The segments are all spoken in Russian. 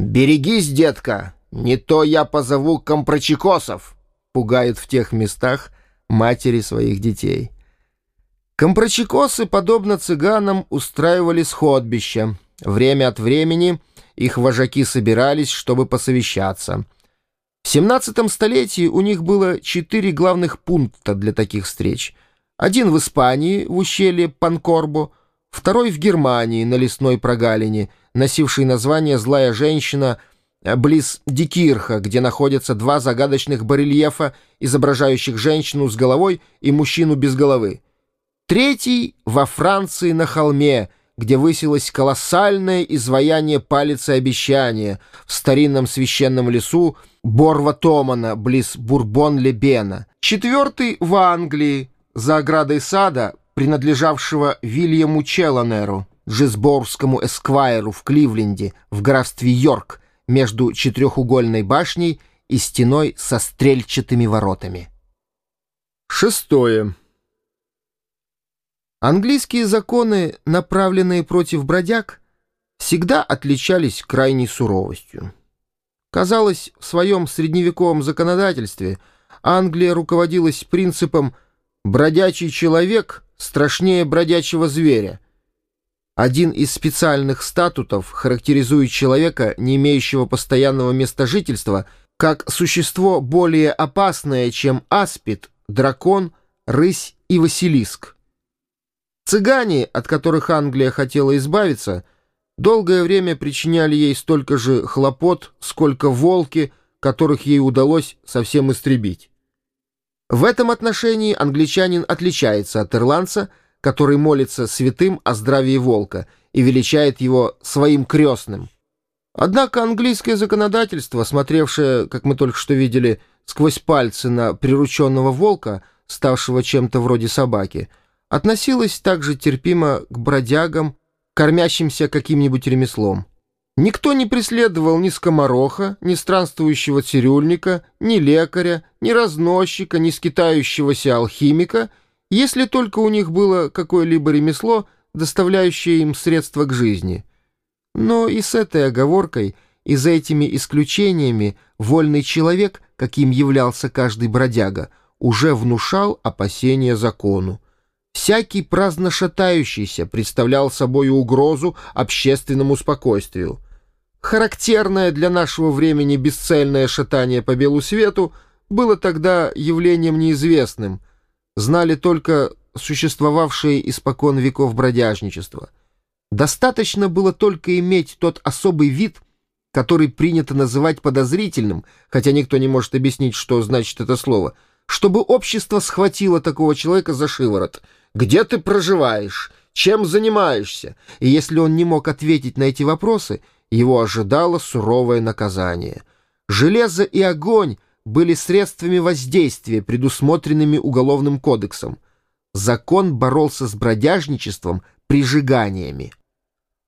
«Берегись, детка, не то я позову компрочекосов», пугают в тех местах матери своих детей. Компрочекосы, подобно цыганам, устраивали сходбища. Время от времени их вожаки собирались, чтобы посовещаться. В 17 столетии у них было четыре главных пункта для таких встреч. Один в Испании, в ущелье Панкорбо, второй в Германии, на лесной прогалине, носившей название «Злая женщина», близ Дикирха, где находятся два загадочных барельефа, изображающих женщину с головой и мужчину без головы. Третий — во Франции на холме, где высилось колоссальное изваяние палицы обещания в старинном священном лесу Борва Томана, близ Бурбон-Лебена. Четвертый — в Англии, за оградой сада, принадлежавшего Вильяму Челанеру, джизборскому эсквайру в Кливленде, в графстве Йорк, между четырехугольной башней и стеной со стрельчатыми воротами. Шестое. Английские законы, направленные против бродяг, всегда отличались крайней суровостью. Казалось, в своем средневековом законодательстве Англия руководилась принципом «бродячий человек страшнее бродячего зверя», один из специальных статутов характеризует человека, не имеющего постоянного места жительства, как существо более опасное, чем аспид, дракон, рысь и василиск. Цыгане, от которых Англия хотела избавиться, долгое время причиняли ей столько же хлопот, сколько волки, которых ей удалось совсем истребить. В этом отношении англичанин отличается от ирландца – который молится святым о здравии волка и величает его своим крестным. Однако английское законодательство, смотревшее, как мы только что видели, сквозь пальцы на прирученного волка, ставшего чем-то вроде собаки, относилось также терпимо к бродягам, кормящимся каким-нибудь ремеслом. Никто не преследовал ни скомороха, ни странствующего цирюльника, ни лекаря, ни разносчика, ни скитающегося алхимика — если только у них было какое-либо ремесло, доставляющее им средства к жизни. Но и с этой оговоркой, и за этими исключениями вольный человек, каким являлся каждый бродяга, уже внушал опасения закону. Всякий праздно шатающийся представлял собой угрозу общественному спокойствию. Характерное для нашего времени бесцельное шатание по белу свету было тогда явлением неизвестным — знали только существовавшее испокон веков бродяжничество. Достаточно было только иметь тот особый вид, который принято называть подозрительным, хотя никто не может объяснить, что значит это слово, чтобы общество схватило такого человека за шиворот. «Где ты проживаешь? Чем занимаешься?» И если он не мог ответить на эти вопросы, его ожидало суровое наказание. Железо и огонь — были средствами воздействия, предусмотренными Уголовным кодексом. Закон боролся с бродяжничеством прижиганиями.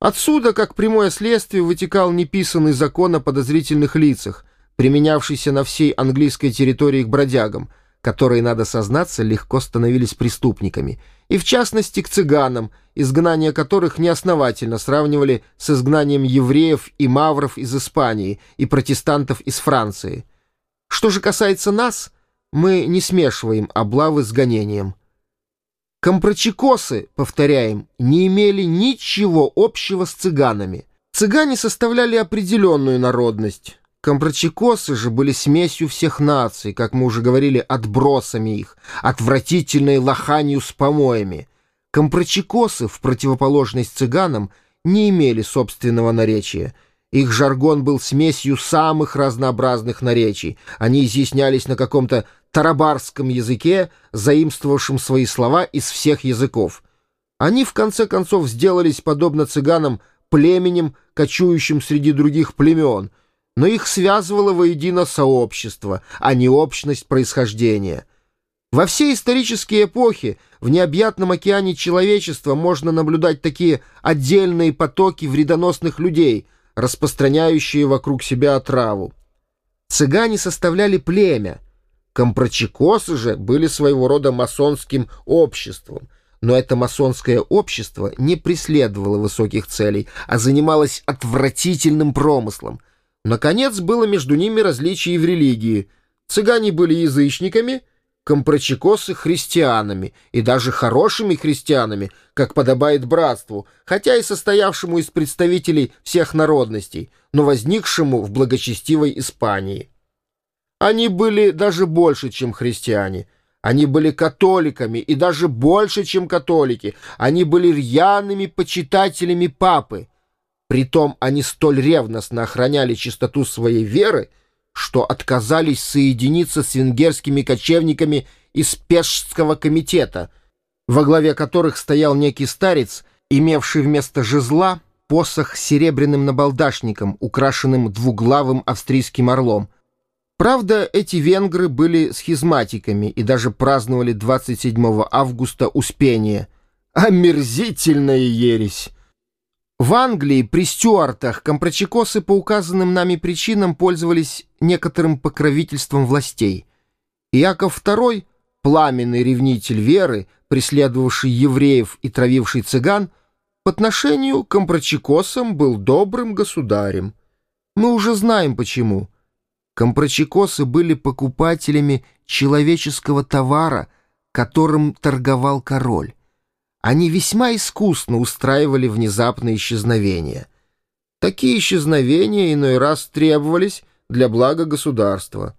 Отсюда, как прямое следствие, вытекал неписанный закон о подозрительных лицах, применявшийся на всей английской территории к бродягам, которые, надо сознаться, легко становились преступниками, и в частности к цыганам, изгнание которых неосновательно сравнивали с изгнанием евреев и мавров из Испании и протестантов из Франции – что же касается нас, мы не смешиваем облавы с гонением. Компрочекосы, повторяем, не имели ничего общего с цыганами. Цыгане составляли определенную народность. Компрочекосы же были смесью всех наций, как мы уже говорили, отбросами их, отвратительной лоханью с помоями. Компрочекосы, в противоположность цыганам, не имели собственного наречия — их жаргон был смесью самых разнообразных наречий. Они изъяснялись на каком-то тарабарском языке, заимствовавшем свои слова из всех языков. Они, в конце концов, сделались, подобно цыганам, племенем, кочующим среди других племен, но их связывало воедино сообщество, а не общность происхождения. Во все исторические эпохи в необъятном океане человечества можно наблюдать такие отдельные потоки вредоносных людей — распространяющие вокруг себя отраву. Цыгане составляли племя, компрочекосы же были своего рода масонским обществом, но это масонское общество не преследовало высоких целей, а занималось отвратительным промыслом. Наконец, было между ними различие в религии. Цыгане были язычниками, компрочекосы — христианами, и даже хорошими христианами, как подобает братству, хотя и состоявшему из представителей всех народностей, но возникшему в благочестивой Испании. Они были даже больше, чем христиане. Они были католиками, и даже больше, чем католики. Они были рьяными почитателями папы. Притом они столь ревностно охраняли чистоту своей веры, что отказались соединиться с венгерскими кочевниками из Пешского комитета, во главе которых стоял некий старец, имевший вместо жезла посох с серебряным набалдашником, украшенным двуглавым австрийским орлом. Правда, эти венгры были схизматиками и даже праздновали 27 августа Успение. Омерзительная ересь! В Англии при Стюартах компрочекосы по указанным нами причинам пользовались некоторым покровительством властей. Иаков II, пламенный ревнитель веры, преследовавший евреев и травивший цыган, по отношению к компрочекосам был добрым государем. Мы уже знаем почему. Компрочекосы были покупателями человеческого товара, которым торговал король. Они весьма искусно устраивали внезапные исчезновения. Такие исчезновения иной раз требовались для блага государства.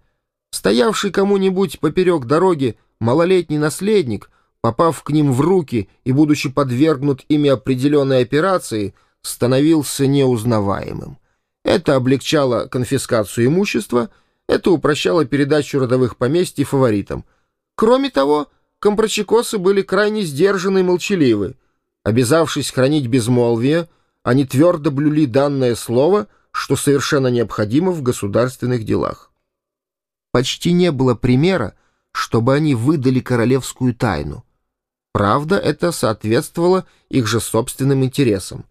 Стоявший кому-нибудь поперек дороги малолетний наследник, попав к ним в руки и будучи подвергнут ими определенной операции, становился неузнаваемым. Это облегчало конфискацию имущества, это упрощало передачу родовых поместий фаворитам. Кроме того, компрочекосы были крайне сдержаны и молчаливы. Обязавшись хранить безмолвие, они твердо блюли данное слово, что совершенно необходимо в государственных делах. Почти не было примера, чтобы они выдали королевскую тайну. Правда, это соответствовало их же собственным интересам.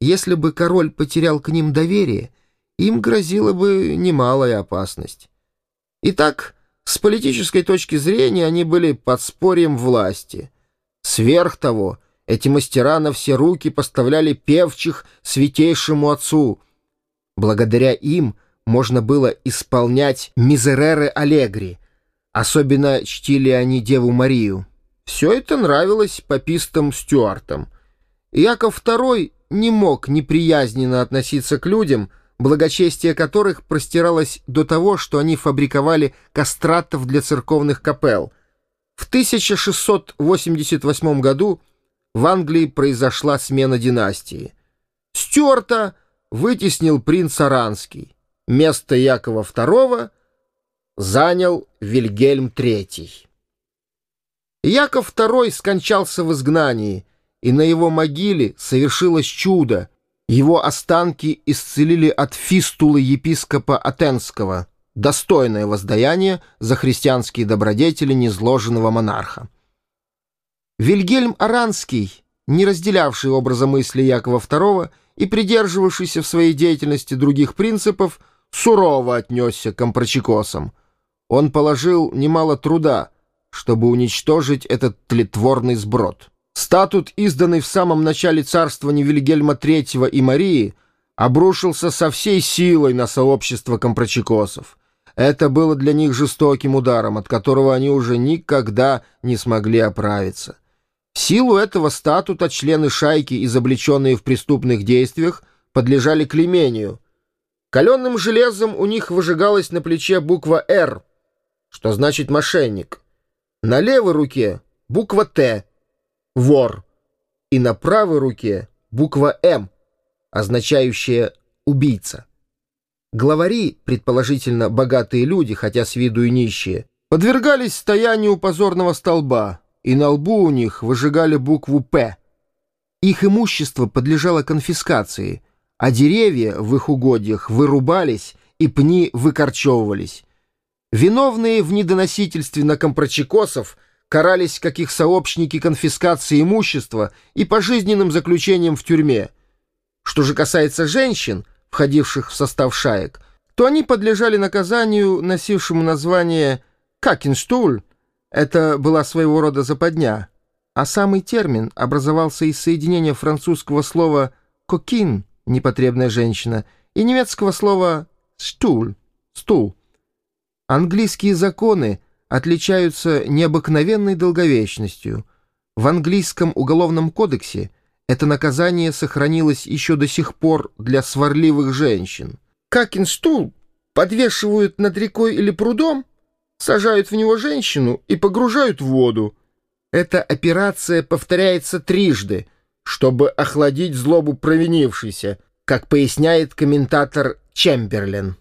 Если бы король потерял к ним доверие, им грозила бы немалая опасность. Итак, с политической точки зрения они были подспорьем власти. Сверх того, эти мастера на все руки поставляли певчих святейшему отцу. Благодаря им можно было исполнять «Мизереры Аллегри», особенно чтили они Деву Марию. Все это нравилось попистам Стюартам. Яков II не мог неприязненно относиться к людям — благочестие которых простиралось до того, что они фабриковали кастратов для церковных капел. В 1688 году в Англии произошла смена династии. Стюарта вытеснил принц Аранский. Место Якова II занял Вильгельм III. Яков II скончался в изгнании, и на его могиле совершилось чудо — его останки исцелили от фистулы епископа Атенского, достойное воздаяние за христианские добродетели незложенного монарха. Вильгельм Аранский, не разделявший образа мысли Якова II и придерживавшийся в своей деятельности других принципов, сурово отнесся к компрочекосам. Он положил немало труда, чтобы уничтожить этот тлетворный сброд. Статут, изданный в самом начале царствования Вильгельма III и Марии, обрушился со всей силой на сообщество компрочекосов. Это было для них жестоким ударом, от которого они уже никогда не смогли оправиться. В силу этого статута члены шайки, изобличенные в преступных действиях, подлежали клемению. Каленным железом у них выжигалась на плече буква «Р», что значит «мошенник». На левой руке буква «Т», вор, и на правой руке буква «М», означающая «убийца». Главари, предположительно богатые люди, хотя с виду и нищие, подвергались стоянию позорного столба, и на лбу у них выжигали букву «П». Их имущество подлежало конфискации, а деревья в их угодьях вырубались и пни выкорчевывались. Виновные в недоносительстве на компрочекосов – карались как их сообщники конфискацией имущества и пожизненным заключением в тюрьме. Что же касается женщин, входивших в состав шаек, то они подлежали наказанию, носившему название «какинштуль». Это была своего рода западня. А самый термин образовался из соединения французского слова «кокин» — непотребная женщина, и немецкого слова стул, стул. Английские законы отличаются необыкновенной долговечностью. В английском уголовном кодексе это наказание сохранилось еще до сих пор для сварливых женщин. Какин стул подвешивают над рекой или прудом, сажают в него женщину и погружают в воду. Эта операция повторяется трижды, чтобы охладить злобу провинившейся, как поясняет комментатор Чемберлен.